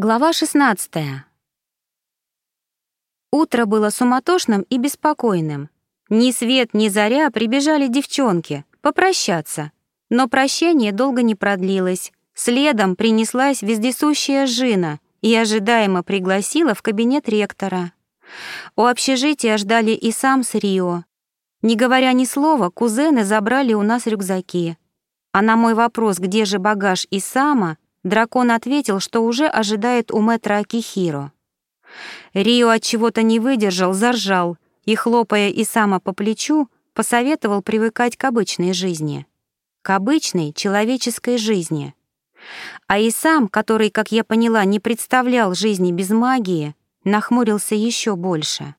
Глава 16. Утро было суматошным и беспокойным. Ни свет, ни заря прибежали девчонки попрощаться. Но прощание долго не продлилось. Следом принеслась вездесущая Жина и ожидаемо пригласила в кабинет ректора. У общежития ждали и сам с Рио. Не говоря ни слова, кузены забрали у нас рюкзаки. А на мой вопрос, где же багаж и сама, Дракон ответил, что уже ожидает у мэтра Акихиро. Рио от чего-то не выдержал, заржал и, хлопая Исама по плечу, посоветовал привыкать к обычной жизни. К обычной человеческой жизни. А Исам, который, как я поняла, не представлял жизни без магии, нахмурился еще больше.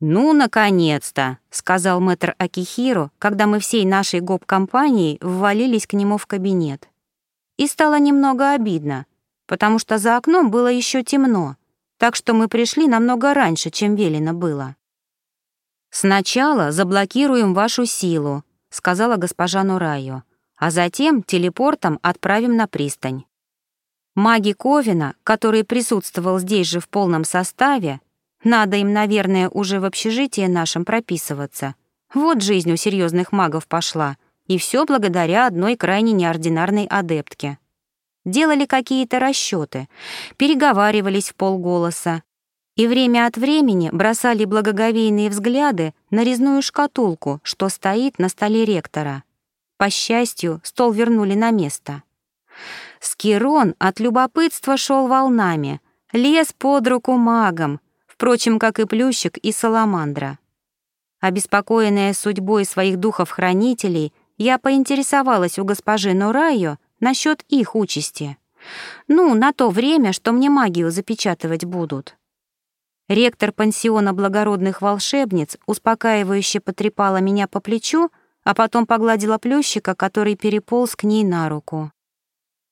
«Ну, наконец-то!» — сказал мэтр Акихиро, когда мы всей нашей гоп-компанией ввалились к нему в кабинет. И стало немного обидно, потому что за окном было еще темно, так что мы пришли намного раньше, чем велено было. «Сначала заблокируем вашу силу», — сказала госпожа Нурайо, «а затем телепортом отправим на пристань». Маги Ковина, который присутствовал здесь же в полном составе, надо им, наверное, уже в общежитии нашем прописываться. Вот жизнь у серьезных магов пошла — и все благодаря одной крайне неординарной адептке. Делали какие-то расчеты, переговаривались в полголоса и время от времени бросали благоговейные взгляды на резную шкатулку, что стоит на столе ректора. По счастью, стол вернули на место. Скирон от любопытства шел волнами, лез под руку магом, впрочем, как и Плющик и Саламандра. Обеспокоенная судьбой своих духов-хранителей, я поинтересовалась у госпожи Нурайо насчет их участи. Ну, на то время, что мне магию запечатывать будут. Ректор пансиона благородных волшебниц успокаивающе потрепала меня по плечу, а потом погладила плющика, который переполз к ней на руку.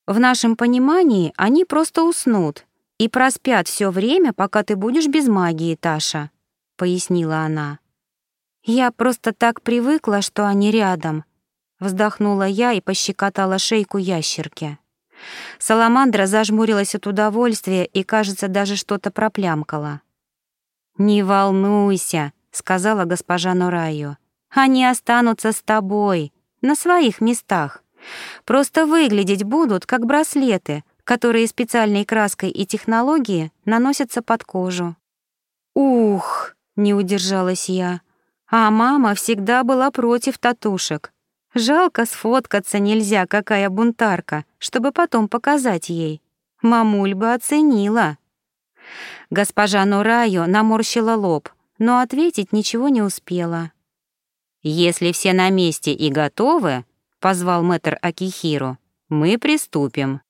В нашем понимании они просто уснут и проспят все время, пока ты будешь без магии, Таша, пояснила она. Я просто так привыкла, что они рядом, Вздохнула я и пощекотала шейку ящерки. Саламандра зажмурилась от удовольствия и, кажется, даже что-то проплямкала. «Не волнуйся», — сказала госпожа Нурайо. «Они останутся с тобой, на своих местах. Просто выглядеть будут, как браслеты, которые специальной краской и технологией наносятся под кожу». «Ух!» — не удержалась я. А мама всегда была против татушек. Жалко сфоткаться нельзя, какая бунтарка, чтобы потом показать ей. Мамуль бы оценила. Госпожа Нурайо наморщила лоб, но ответить ничего не успела. «Если все на месте и готовы», — позвал мэтр Акихиру, — «мы приступим».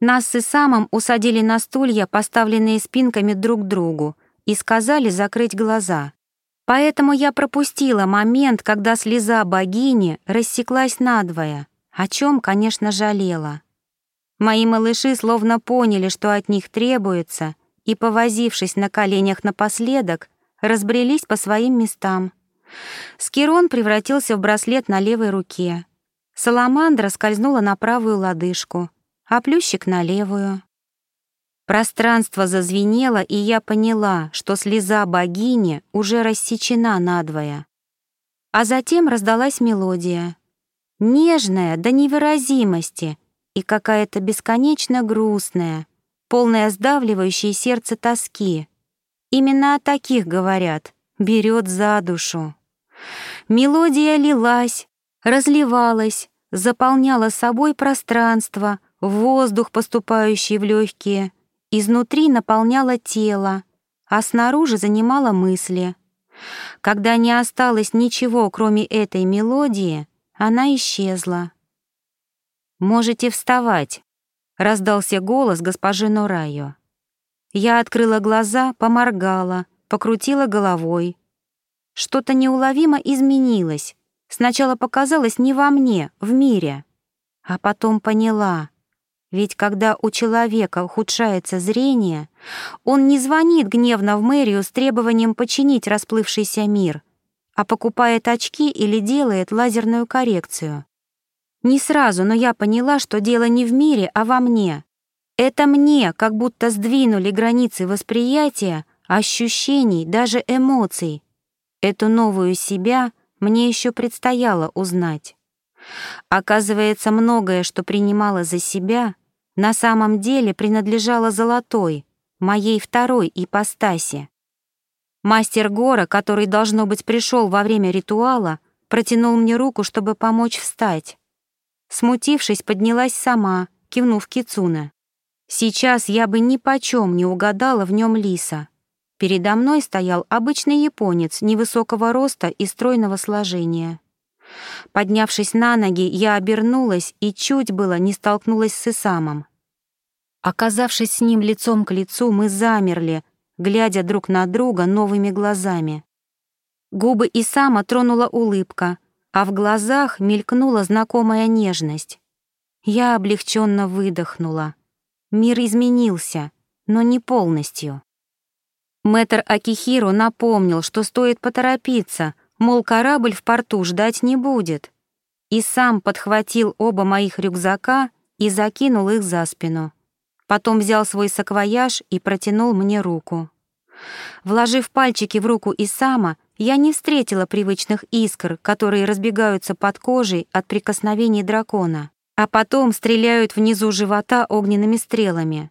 Нас с Исамом усадили на стулья, поставленные спинками друг к другу, и сказали закрыть глаза. Поэтому я пропустила момент, когда слеза богини рассеклась надвое, о чем, конечно, жалела. Мои малыши словно поняли, что от них требуется, и, повозившись на коленях напоследок, разбрелись по своим местам. Скирон превратился в браслет на левой руке. Саламандра скользнула на правую лодыжку, а плющик — на левую. Пространство зазвенело, и я поняла, что слеза богини уже рассечена надвое. А затем раздалась мелодия. Нежная до невыразимости и какая-то бесконечно грустная, полная сдавливающей сердце тоски. Именно о таких говорят, берет за душу. Мелодия лилась, разливалась, заполняла собой пространство, воздух, поступающий в легкие, Изнутри наполняла тело, а снаружи занимала мысли. Когда не осталось ничего, кроме этой мелодии, она исчезла. «Можете вставать», — раздался голос госпожи Норайо. Я открыла глаза, поморгала, покрутила головой. Что-то неуловимо изменилось. Сначала показалось не во мне, в мире. А потом поняла. Ведь когда у человека ухудшается зрение, он не звонит гневно в мэрию с требованием починить расплывшийся мир, а покупает очки или делает лазерную коррекцию. Не сразу, но я поняла, что дело не в мире, а во мне. Это мне как будто сдвинули границы восприятия, ощущений, даже эмоций. Эту новую себя мне еще предстояло узнать. Оказывается, многое, что принимала за себя, на самом деле принадлежало золотой, моей второй ипостаси. Мастер Гора, который, должно быть, пришел во время ритуала, протянул мне руку, чтобы помочь встать. Смутившись, поднялась сама, кивнув Кицуна. Сейчас я бы ни почем не угадала в нем лиса. Передо мной стоял обычный японец невысокого роста и стройного сложения. Поднявшись на ноги, я обернулась и чуть было не столкнулась с Исамом. Оказавшись с ним лицом к лицу, мы замерли, глядя друг на друга новыми глазами. Губы Исама тронула улыбка, а в глазах мелькнула знакомая нежность. Я облегченно выдохнула. Мир изменился, но не полностью. Мэтр Акихиру напомнил, что стоит поторопиться, мол, корабль в порту ждать не будет. И сам подхватил оба моих рюкзака и закинул их за спину. Потом взял свой саквояж и протянул мне руку. Вложив пальчики в руку Исама, я не встретила привычных искр, которые разбегаются под кожей от прикосновений дракона, а потом стреляют внизу живота огненными стрелами.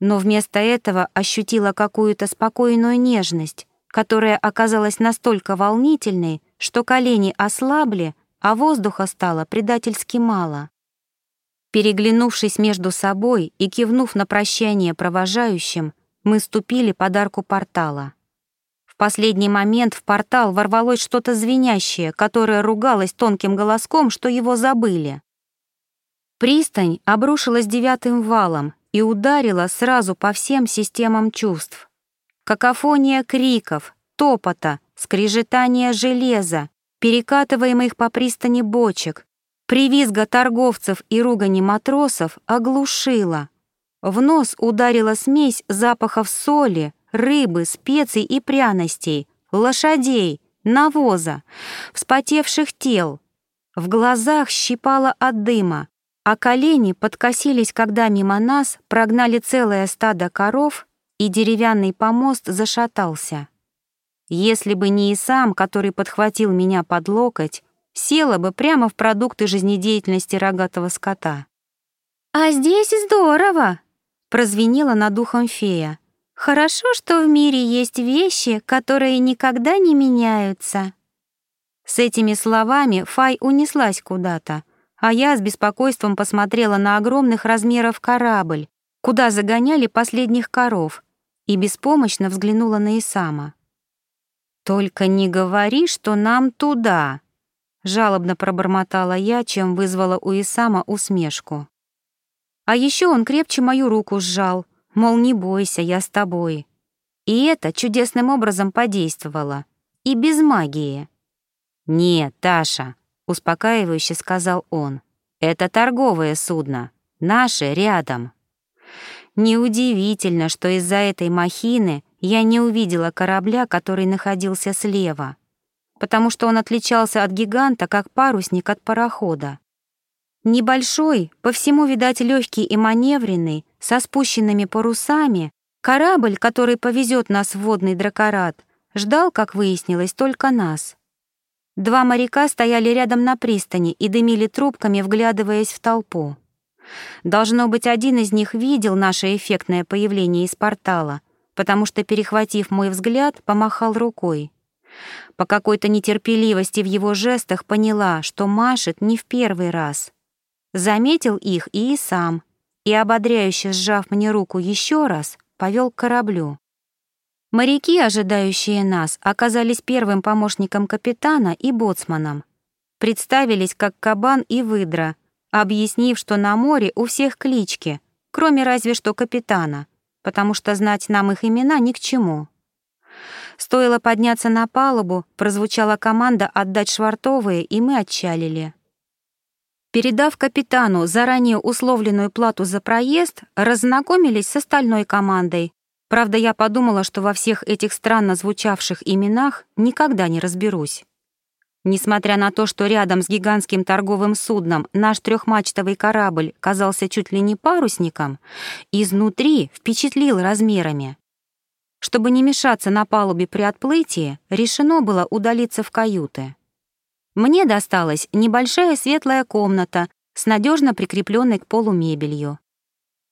Но вместо этого ощутила какую-то спокойную нежность, которая оказалась настолько волнительной, что колени ослабли, а воздуха стало предательски мало. Переглянувшись между собой и кивнув на прощание провожающим, мы ступили под арку портала. В последний момент в портал ворвалось что-то звенящее, которое ругалось тонким голоском, что его забыли. Пристань обрушилась девятым валом и ударила сразу по всем системам чувств. Какофония криков, топота, скрежетания железа, перекатываемых по пристани бочек, привизга торговцев и ругани матросов оглушила. В нос ударила смесь запахов соли, рыбы, специй и пряностей, лошадей, навоза, вспотевших тел. В глазах щипало от дыма, а колени подкосились, когда мимо нас прогнали целое стадо коров, и деревянный помост зашатался. Если бы не и сам, который подхватил меня под локоть, села бы прямо в продукты жизнедеятельности рогатого скота. «А здесь здорово!» прозвенела над ухом фея. «Хорошо, что в мире есть вещи, которые никогда не меняются». С этими словами Фай унеслась куда-то, а я с беспокойством посмотрела на огромных размеров корабль, куда загоняли последних коров, и беспомощно взглянула на Исама. «Только не говори, что нам туда!» — жалобно пробормотала я, чем вызвала у Исама усмешку. А еще он крепче мою руку сжал, мол, не бойся, я с тобой. И это чудесным образом подействовало. И без магии. «Нет, Таша», — успокаивающе сказал он, — «это торговое судно. Наше рядом». Неудивительно, что из-за этой махины я не увидела корабля, который находился слева, потому что он отличался от гиганта, как парусник от парохода. Небольшой, по всему, видать, легкий и маневренный, со спущенными парусами, корабль, который повезет нас в водный дракорат, ждал, как выяснилось, только нас. Два моряка стояли рядом на пристани и дымили трубками, вглядываясь в толпу. Должно быть, один из них видел наше эффектное появление из портала, потому что, перехватив мой взгляд, помахал рукой. По какой-то нетерпеливости в его жестах поняла, что машет не в первый раз. Заметил их и сам, и, ободряюще сжав мне руку еще раз, повел к кораблю. Моряки, ожидающие нас, оказались первым помощником капитана и боцманом. Представились как кабан и выдра, объяснив, что на море у всех клички, кроме разве что капитана, потому что знать нам их имена ни к чему. Стоило подняться на палубу, прозвучала команда отдать швартовые, и мы отчалили. Передав капитану заранее условленную плату за проезд, разнакомились с остальной командой. Правда, я подумала, что во всех этих странно звучавших именах никогда не разберусь. Несмотря на то, что рядом с гигантским торговым судном наш трехмачтовый корабль казался чуть ли не парусником, изнутри впечатлил размерами. Чтобы не мешаться на палубе при отплытии, решено было удалиться в каюты. Мне досталась небольшая светлая комната с надежно прикрепленной к полу мебелью.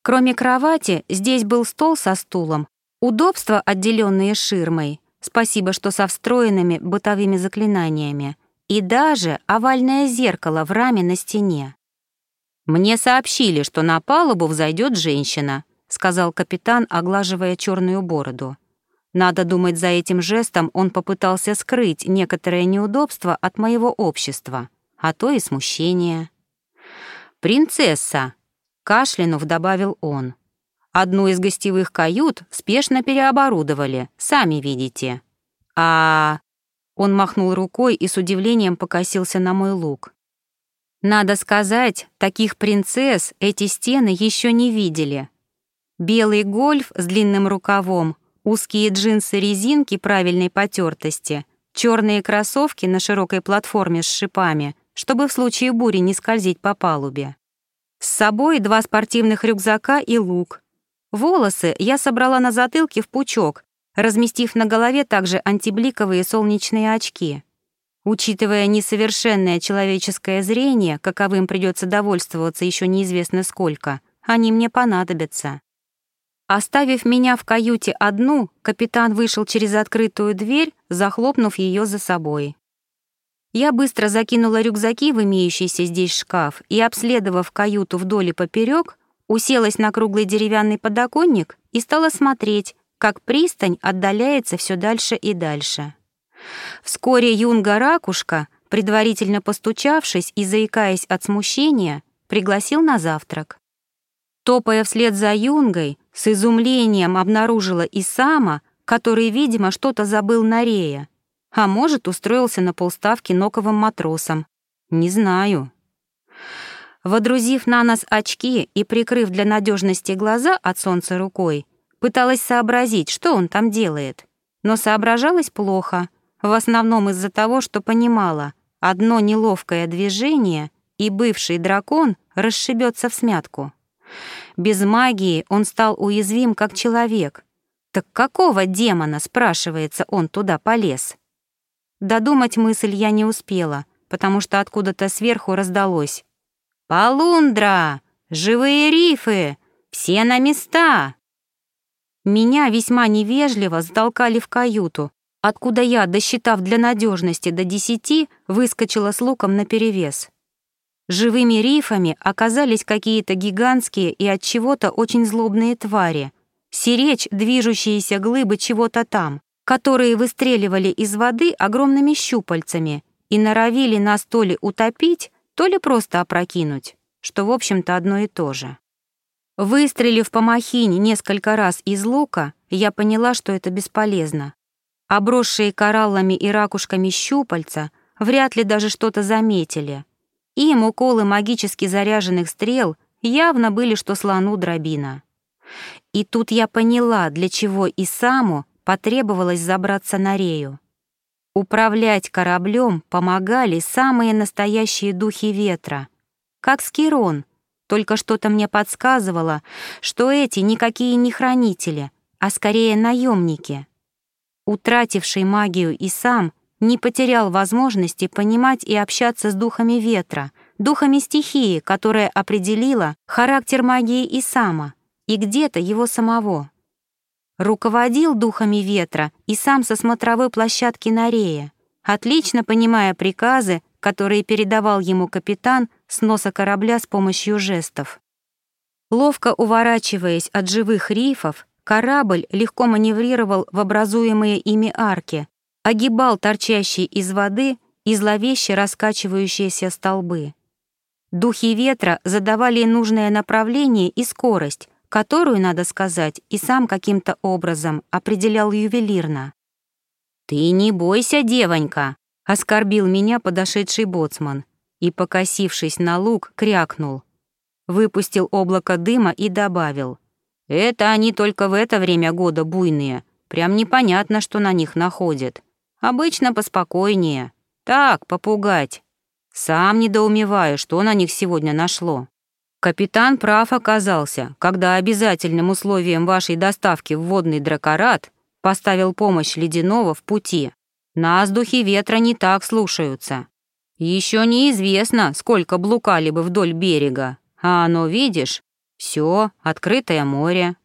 Кроме кровати, здесь был стол со стулом, удобства, отделенные ширмой, спасибо, что со встроенными бытовыми заклинаниями, и даже овальное зеркало в раме на стене. «Мне сообщили, что на палубу взойдет женщина», — сказал капитан, оглаживая черную бороду. Надо думать, за этим жестом он попытался скрыть некоторое неудобство от моего общества, а то и смущение. «Принцесса», — кашлянув добавил он. «Одну из гостевых кают спешно переоборудовали, сами видите. А...» Он махнул рукой и с удивлением покосился на мой лук. Надо сказать, таких принцесс эти стены еще не видели. Белый гольф с длинным рукавом узкие джинсы-резинки правильной потертости, черные кроссовки на широкой платформе с шипами, чтобы в случае бури не скользить по палубе. С собой два спортивных рюкзака и лук. Волосы я собрала на затылке в пучок, разместив на голове также антибликовые солнечные очки. Учитывая несовершенное человеческое зрение, каковым придется довольствоваться еще неизвестно сколько, они мне понадобятся. Оставив меня в каюте одну, капитан вышел через открытую дверь, захлопнув ее за собой. Я быстро закинула рюкзаки в имеющийся здесь шкаф и, обследовав каюту вдоль и поперек, уселась на круглый деревянный подоконник и стала смотреть, как пристань отдаляется все дальше и дальше. Вскоре юнга-ракушка, предварительно постучавшись и заикаясь от смущения, пригласил на завтрак. Топая вслед за юнгой, с изумлением обнаружила и сама, который, видимо, что-то забыл на рее, а может, устроился на полставки ноковым матросом. Не знаю. Водрузив на нас очки и прикрыв для надежности глаза от солнца рукой, пыталась сообразить, что он там делает. Но соображалась плохо, в основном из-за того, что понимала, одно неловкое движение, и бывший дракон расшибется в смятку. Без магии он стал уязвим как человек. Так какого демона, спрашивается, он туда полез? Додумать мысль я не успела, потому что откуда-то сверху раздалось. «Полундра! Живые рифы! Все на места!» Меня весьма невежливо затолкали в каюту, откуда я, досчитав для надежности до десяти, выскочила с луком наперевес. Живыми рифами оказались какие-то гигантские и от чего-то очень злобные твари. Сиречь движущиеся глыбы чего-то там, которые выстреливали из воды огромными щупальцами и норовили нас то ли утопить, то ли просто опрокинуть, что, в общем-то, одно и то же. Выстрелив по махине несколько раз из лука, я поняла, что это бесполезно. Обросшие кораллами и ракушками щупальца вряд ли даже что-то заметили — им уколы магически заряженных стрел явно были, что слону дробина. И тут я поняла, для чего и саму потребовалось забраться на рею. Управлять кораблем помогали самые настоящие духи ветра, как Скирон, только что-то мне подсказывало, что эти никакие не хранители, а скорее наемники. Утративший магию и сам не потерял возможности понимать и общаться с духами ветра, духами стихии, которая определила характер магии Исама и где-то его самого. Руководил духами ветра и сам со смотровой площадки на рее, отлично понимая приказы, которые передавал ему капитан с носа корабля с помощью жестов. Ловко уворачиваясь от живых рифов, корабль легко маневрировал в образуемые ими арки, огибал торчащие из воды и зловеще раскачивающиеся столбы. Духи ветра задавали нужное направление и скорость, которую, надо сказать, и сам каким-то образом определял ювелирно. «Ты не бойся, девонька!» — оскорбил меня подошедший боцман и, покосившись на лук, крякнул. Выпустил облако дыма и добавил. «Это они только в это время года буйные. Прям непонятно, что на них находят. Обычно поспокойнее. Так, попугать. Сам недоумеваю, что на них сегодня нашло. Капитан прав оказался, когда обязательным условием вашей доставки в водный дракорат поставил помощь ледяного в пути. Нас духи ветра не так слушаются. Еще неизвестно, сколько блукали бы вдоль берега, а оно, видишь, все, открытое море.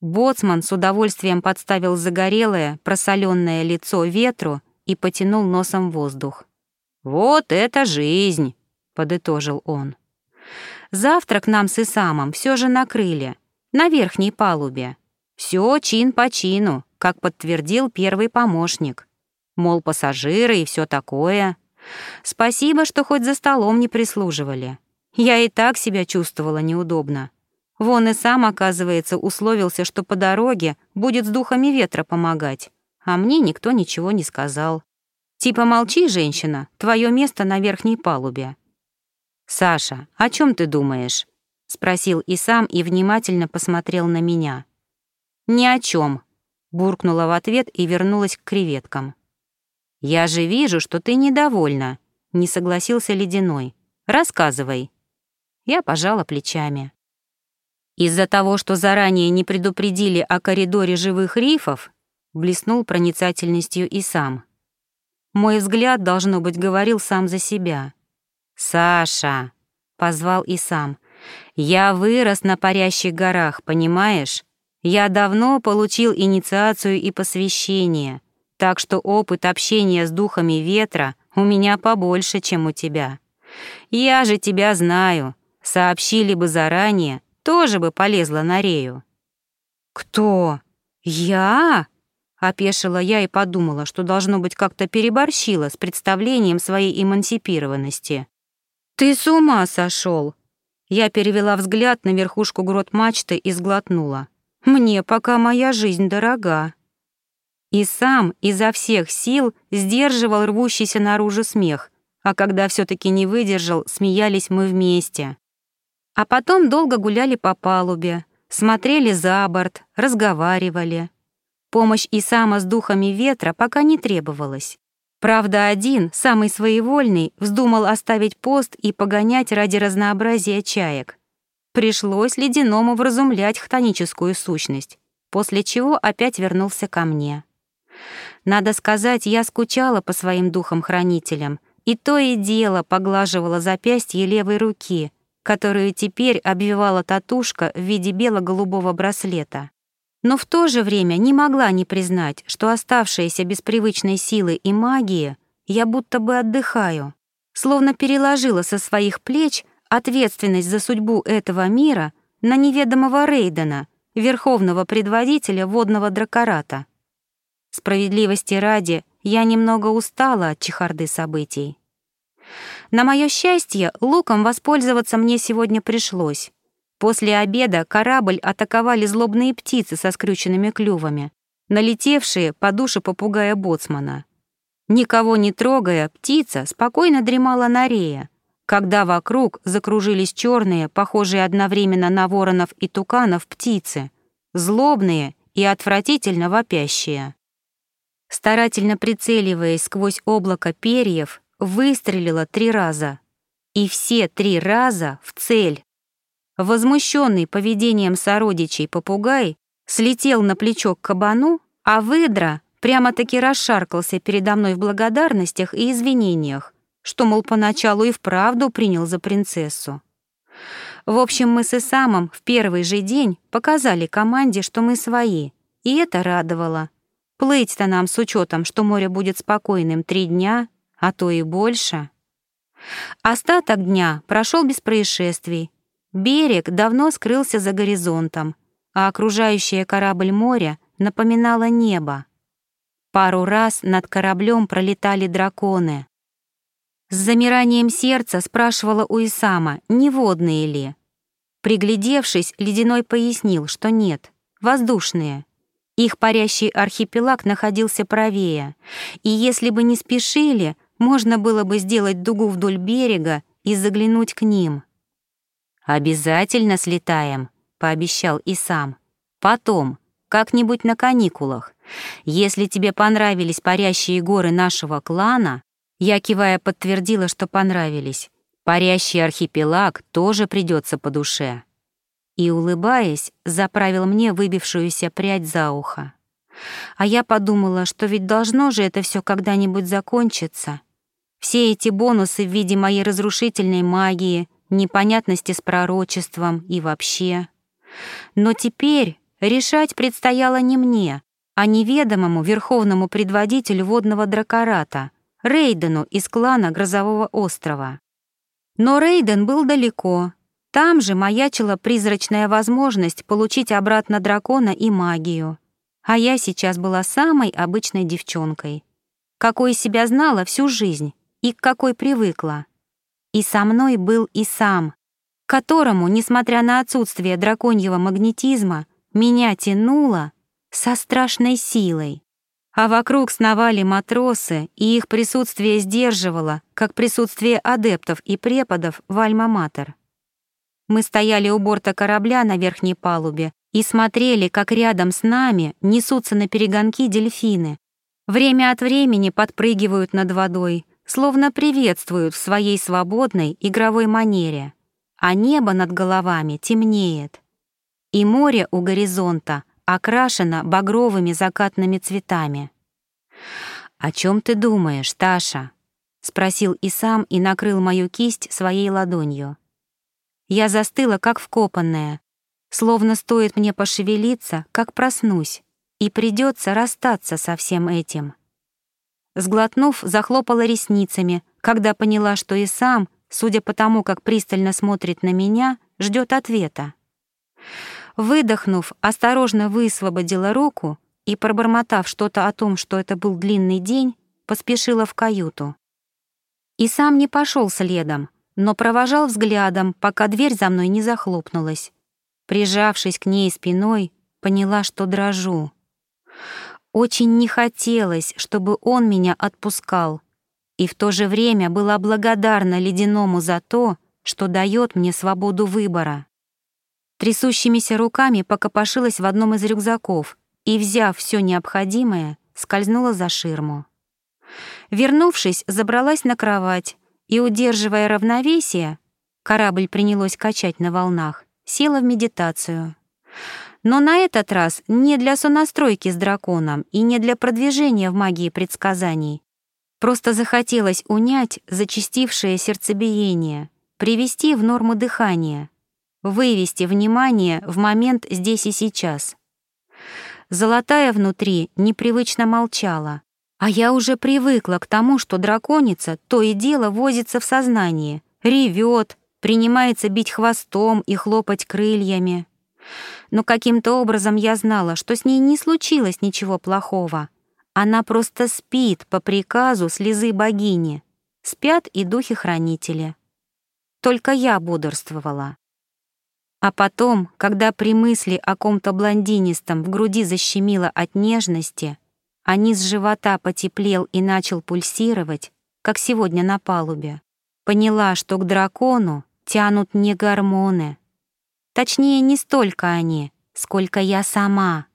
Боцман с удовольствием подставил загорелое, просоленное лицо ветру и потянул носом воздух. «Вот это жизнь!» — подытожил он. «Завтрак нам с Исамом все же накрыли, на верхней палубе. Все чин по чину, как подтвердил первый помощник. Мол, пассажиры и все такое. Спасибо, что хоть за столом не прислуживали. Я и так себя чувствовала неудобно. Вон и сам, оказывается, условился, что по дороге будет с духами ветра помогать, а мне никто ничего не сказал. Типа молчи, женщина, твое место на верхней палубе. «Саша, о чем ты думаешь?» — спросил и сам и внимательно посмотрел на меня. «Ни о чем, буркнула в ответ и вернулась к креветкам. «Я же вижу, что ты недовольна», — не согласился Ледяной. «Рассказывай». Я пожала плечами. Из-за того, что заранее не предупредили о коридоре живых рифов, блеснул проницательностью и сам. Мой взгляд, должно быть, говорил сам за себя. «Саша», — позвал и сам, — «я вырос на парящих горах, понимаешь? Я давно получил инициацию и посвящение, так что опыт общения с духами ветра у меня побольше, чем у тебя. Я же тебя знаю, сообщили бы заранее, тоже бы полезла на рею». «Кто? Я?» — опешила я и подумала, что, должно быть, как-то переборщила с представлением своей эмансипированности. «Ты с ума сошел!» Я перевела взгляд на верхушку грот мачты и сглотнула. Мне пока моя жизнь дорога. И сам изо всех сил сдерживал рвущийся наружу смех, а когда все таки не выдержал, смеялись мы вместе. А потом долго гуляли по палубе, смотрели за борт, разговаривали. Помощь Исама с духами ветра пока не требовалась. Правда, один, самый своевольный, вздумал оставить пост и погонять ради разнообразия чаек. Пришлось ледяному вразумлять хтоническую сущность, после чего опять вернулся ко мне. Надо сказать, я скучала по своим духам-хранителям, и то и дело поглаживала запястье левой руки, которую теперь обвивала татушка в виде бело-голубого браслета. Но в то же время не могла не признать, что оставшиеся без привычной силы и магии я будто бы отдыхаю, словно переложила со своих плеч ответственность за судьбу этого мира на неведомого Рейдена, верховного предводителя водного дракората. Справедливости ради, я немного устала от чехарды событий. На мое счастье, луком воспользоваться мне сегодня пришлось. После обеда корабль атаковали злобные птицы со скрюченными клювами, налетевшие по душе попугая боцмана. Никого не трогая, птица спокойно дремала на рее, когда вокруг закружились черные, похожие одновременно на воронов и туканов, птицы, злобные и отвратительно вопящие. Старательно прицеливаясь сквозь облако перьев, выстрелила три раза. И все три раза в цель. Возмущенный поведением сородичей попугай слетел на плечо к кабану, а выдра прямо-таки расшаркался передо мной в благодарностях и извинениях, что, мол, поначалу и вправду принял за принцессу. В общем, мы с Исамом в первый же день показали команде, что мы свои, и это радовало. Плыть-то нам с учетом, что море будет спокойным три дня, а то и больше. Остаток дня прошел без происшествий. Берег давно скрылся за горизонтом, а окружающее корабль море напоминало небо. Пару раз над кораблем пролетали драконы. С замиранием сердца спрашивала у Исама, не водные ли. Приглядевшись, Ледяной пояснил, что нет, воздушные. Их парящий архипелаг находился правее, и если бы не спешили, можно было бы сделать дугу вдоль берега и заглянуть к ним. «Обязательно слетаем», — пообещал и сам. «Потом, как-нибудь на каникулах. Если тебе понравились парящие горы нашего клана, Я, кивая, подтвердила, что понравились. Парящий архипелаг тоже придется по душе. И, улыбаясь, заправил мне выбившуюся прядь за ухо. А я подумала, что ведь должно же это все когда-нибудь закончиться. Все эти бонусы в виде моей разрушительной магии, непонятности с пророчеством и вообще. Но теперь решать предстояло не мне, а неведомому верховному предводителю водного дракората, Рейдену из клана Грозового острова. Но Рейден был далеко. Там же маячила призрачная возможность получить обратно дракона и магию. А я сейчас была самой обычной девчонкой, какой себя знала всю жизнь и к какой привыкла. И со мной был и сам, которому, несмотря на отсутствие драконьего магнетизма, меня тянуло со страшной силой. А вокруг сновали матросы, и их присутствие сдерживало, как присутствие адептов и преподов в Альма-Матер. Мы стояли у борта корабля на верхней палубе и смотрели, как рядом с нами несутся на перегонки дельфины. Время от времени подпрыгивают над водой, словно приветствуют в своей свободной игровой манере. А небо над головами темнеет. И море у горизонта окрашена багровыми закатными цветами. «О чем ты думаешь, Таша?» — спросил и сам и накрыл мою кисть своей ладонью. Я застыла, как вкопанная, словно стоит мне пошевелиться, как проснусь, и придется расстаться со всем этим. Сглотнув, захлопала ресницами, когда поняла, что и сам, судя по тому, как пристально смотрит на меня, ждет ответа. Выдохнув, осторожно высвободила руку и, пробормотав что-то о том, что это был длинный день, поспешила в каюту. И сам не пошел следом, но провожал взглядом, пока дверь за мной не захлопнулась. Прижавшись к ней спиной, поняла, что дрожу. Очень не хотелось, чтобы он меня отпускал, и в то же время была благодарна ледяному за то, что дает мне свободу выбора. Трясущимися руками покопошилась в одном из рюкзаков и, взяв все необходимое, скользнула за ширму. Вернувшись, забралась на кровать и, удерживая равновесие, корабль принялось качать на волнах, села в медитацию. Но на этот раз не для сонастройки с драконом и не для продвижения в магии предсказаний. Просто захотелось унять зачастившее сердцебиение, привести в норму дыхание — вывести внимание в момент здесь и сейчас. Золотая внутри непривычно молчала, а я уже привыкла к тому, что драконица то и дело возится в сознании, ревет, принимается бить хвостом и хлопать крыльями. Но каким-то образом я знала, что с ней не случилось ничего плохого. Она просто спит по приказу слезы богини. Спят и духи-хранители. Только я бодрствовала. А потом, когда при мысли о ком-то блондинистом в груди защемило от нежности, а низ живота потеплел и начал пульсировать, как сегодня на палубе, поняла, что к дракону тянут не гормоны. Точнее, не столько они, сколько я сама.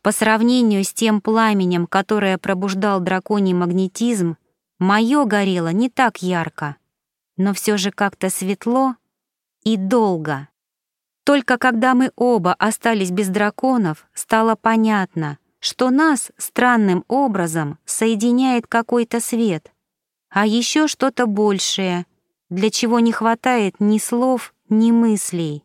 По сравнению с тем пламенем, которое пробуждал драконий магнетизм, мое горело не так ярко, но все же как-то светло и долго. Только когда мы оба остались без драконов, стало понятно, что нас странным образом соединяет какой-то свет, а еще что-то большее, для чего не хватает ни слов, ни мыслей.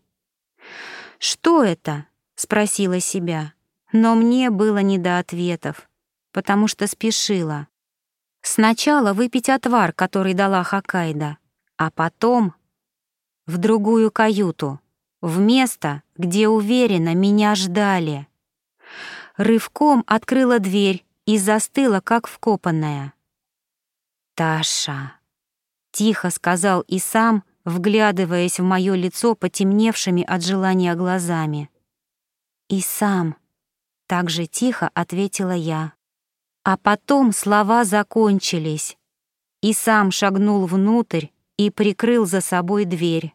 «Что это?» — спросила себя, но мне было не до ответов, потому что спешила. Сначала выпить отвар, который дала Хоккайдо, а потом в другую каюту в место, где уверенно меня ждали. Рывком открыла дверь и застыла, как вкопанная. «Таша», — тихо сказал и сам, вглядываясь в мое лицо потемневшими от желания глазами. «И сам», — так же тихо ответила я. А потом слова закончились, и сам шагнул внутрь и прикрыл за собой дверь.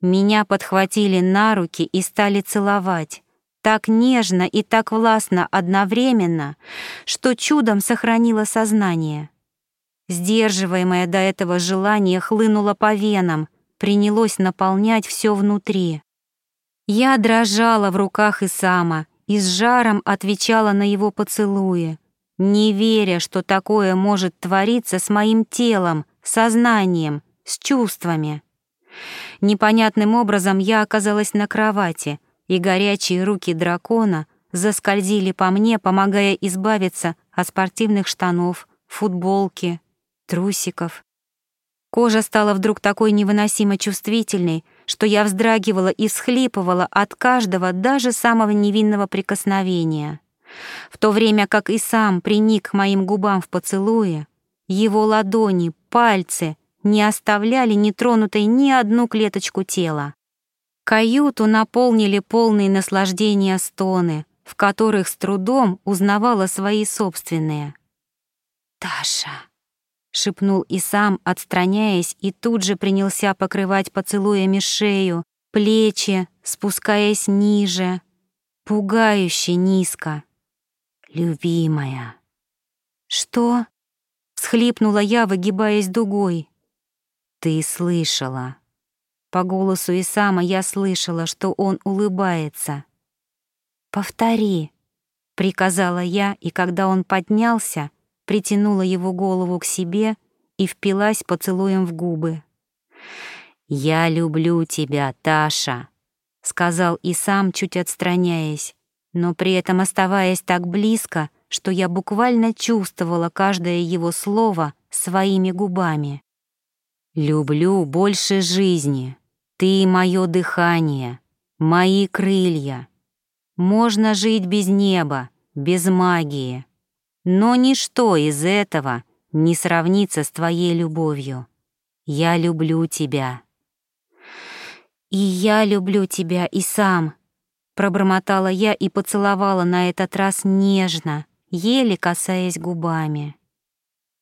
Меня подхватили на руки и стали целовать. Так нежно и так властно одновременно, что чудом сохранило сознание. Сдерживаемое до этого желание хлынуло по венам, принялось наполнять все внутри. Я дрожала в руках Исама и с жаром отвечала на его поцелуи, не веря, что такое может твориться с моим телом, сознанием, с чувствами. Непонятным образом я оказалась на кровати, и горячие руки дракона заскользили по мне, помогая избавиться от спортивных штанов, футболки, трусиков. Кожа стала вдруг такой невыносимо чувствительной, что я вздрагивала и всхлипывала от каждого, даже самого невинного прикосновения. В то время как и сам приник к моим губам в поцелуе, его ладони, пальцы не оставляли нетронутой ни одну клеточку тела. Каюту наполнили полные наслаждения стоны, в которых с трудом узнавала свои собственные. «Таша!» — шепнул и сам, отстраняясь, и тут же принялся покрывать поцелуями шею, плечи, спускаясь ниже, пугающе низко. «Любимая!» «Что?» — всхлипнула я, выгибаясь дугой. «Ты слышала!» По голосу Исама я слышала, что он улыбается. «Повтори», — приказала я, и когда он поднялся, притянула его голову к себе и впилась поцелуем в губы. «Я люблю тебя, Таша», — сказал и сам, чуть отстраняясь, но при этом оставаясь так близко, что я буквально чувствовала каждое его слово своими губами. «Люблю больше жизни. Ты — мое дыхание, мои крылья, можно жить без неба, без магии. Но ничто из этого не сравнится с твоей любовью. Я люблю тебя. И я люблю тебя и сам, пробормотала я и поцеловала на этот раз нежно, еле касаясь губами.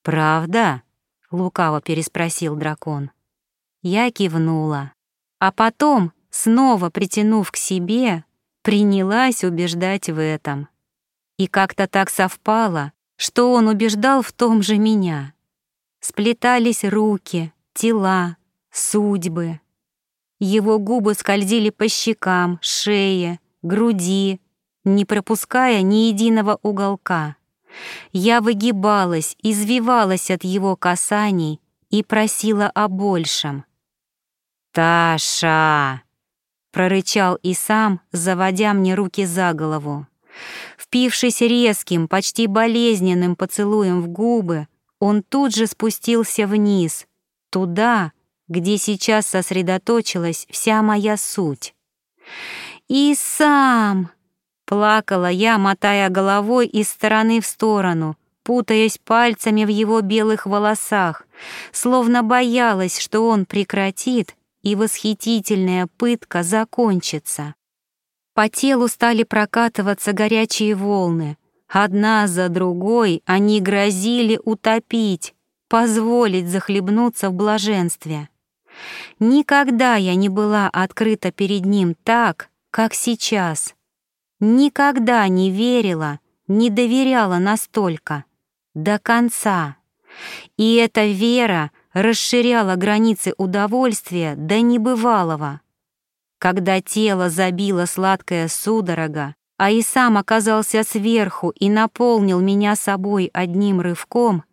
Правда? лукаво переспросил дракон. Я кивнула, а потом, снова притянув к себе, принялась убеждать в этом. И как-то так совпало, что он убеждал в том же меня. Сплетались руки, тела, судьбы. Его губы скользили по щекам, шее, груди, не пропуская ни единого уголка. Я выгибалась, извивалась от его касаний и просила о большем. «Таша!» прорычал и сам, заводя мне руки за голову. Впившись резким, почти болезненным поцелуем в губы, он тут же спустился вниз, туда, где сейчас сосредоточилась вся моя суть. «И сам!» — плакала я, мотая головой из стороны в сторону, путаясь пальцами в его белых волосах, словно боялась, что он прекратит и восхитительная пытка закончится. По телу стали прокатываться горячие волны. Одна за другой они грозили утопить, позволить захлебнуться в блаженстве. Никогда я не была открыта перед ним так, как сейчас. Никогда не верила, не доверяла настолько. До конца. И эта вера — расширяла границы удовольствия до небывалого. Когда тело забило сладкая судорога, а и сам оказался сверху и наполнил меня собой одним рывком,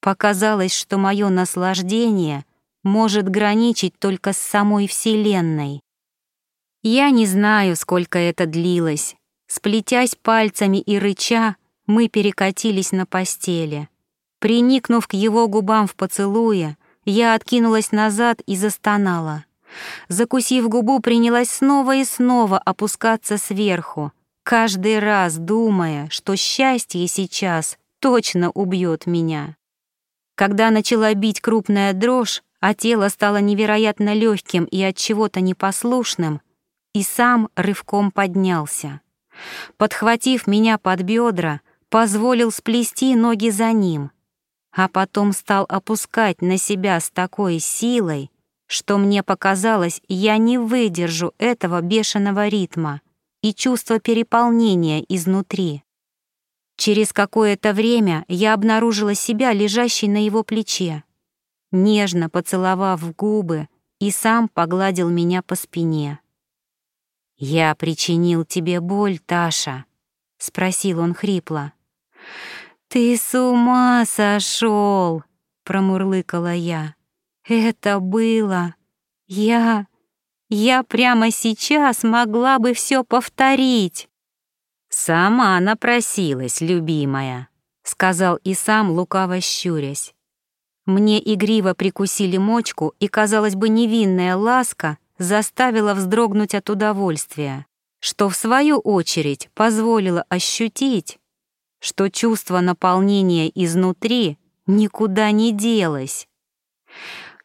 показалось, что мое наслаждение может граничить только с самой Вселенной. Я не знаю, сколько это длилось. Сплетясь пальцами и рыча, мы перекатились на постели. Приникнув к его губам в поцелуе, я откинулась назад и застонала. Закусив губу, принялась снова и снова опускаться сверху, каждый раз думая, что счастье сейчас точно убьет меня. Когда начала бить крупная дрожь, а тело стало невероятно легким и от чего-то непослушным, и сам рывком поднялся. Подхватив меня под бедра, позволил сплести ноги за ним — а потом стал опускать на себя с такой силой, что мне показалось, я не выдержу этого бешеного ритма и чувства переполнения изнутри. Через какое-то время я обнаружила себя лежащей на его плече. Нежно поцеловав в губы, и сам погладил меня по спине. «Я причинил тебе боль, Таша?» — спросил он хрипло. «Ты с ума сошел!» — промурлыкала я. «Это было... Я... Я прямо сейчас могла бы все повторить!» «Сама напросилась, любимая», — сказал и сам, лукаво щурясь. Мне игриво прикусили мочку, и, казалось бы, невинная ласка заставила вздрогнуть от удовольствия, что, в свою очередь, позволило ощутить, что чувство наполнения изнутри никуда не делось.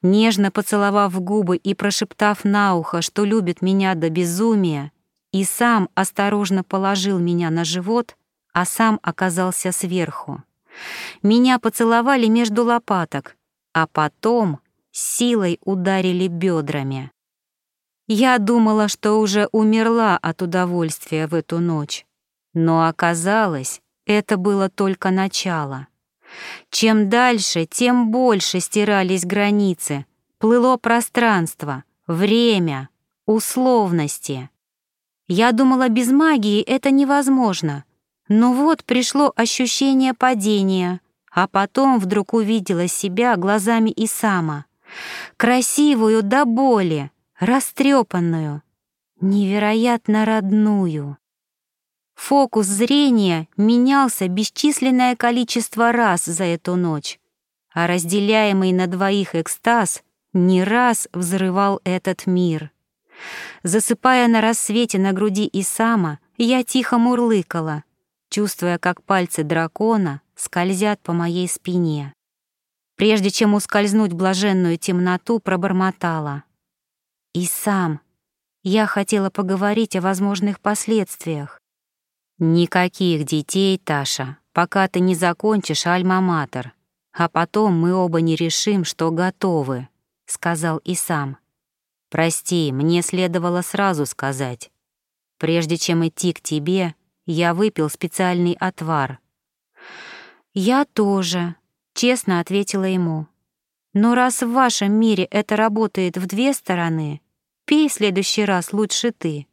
Нежно поцеловав губы и прошептав на ухо, что любит меня до безумия, и сам осторожно положил меня на живот, а сам оказался сверху. Меня поцеловали между лопаток, а потом силой ударили бедрами. Я думала, что уже умерла от удовольствия в эту ночь, но оказалось, это было только начало. Чем дальше, тем больше стирались границы, плыло пространство, время, условности. Я думала, без магии это невозможно. Но вот пришло ощущение падения, а потом вдруг увидела себя глазами Исама. Красивую до боли, растрепанную, невероятно родную. Фокус зрения менялся бесчисленное количество раз за эту ночь, а разделяемый на двоих экстаз не раз взрывал этот мир. Засыпая на рассвете на груди Исама, я тихо мурлыкала, чувствуя, как пальцы дракона скользят по моей спине. Прежде чем ускользнуть блаженную темноту, пробормотала. «Исам, я хотела поговорить о возможных последствиях». «Никаких детей, Таша, пока ты не закончишь альма-матер, а потом мы оба не решим, что готовы», — сказал Исам. Прости, мне следовало сразу сказать. Прежде чем идти к тебе, я выпил специальный отвар. Я тоже, честно ответила ему. Но раз в вашем мире это работает в две стороны, пей в следующий раз лучше ты.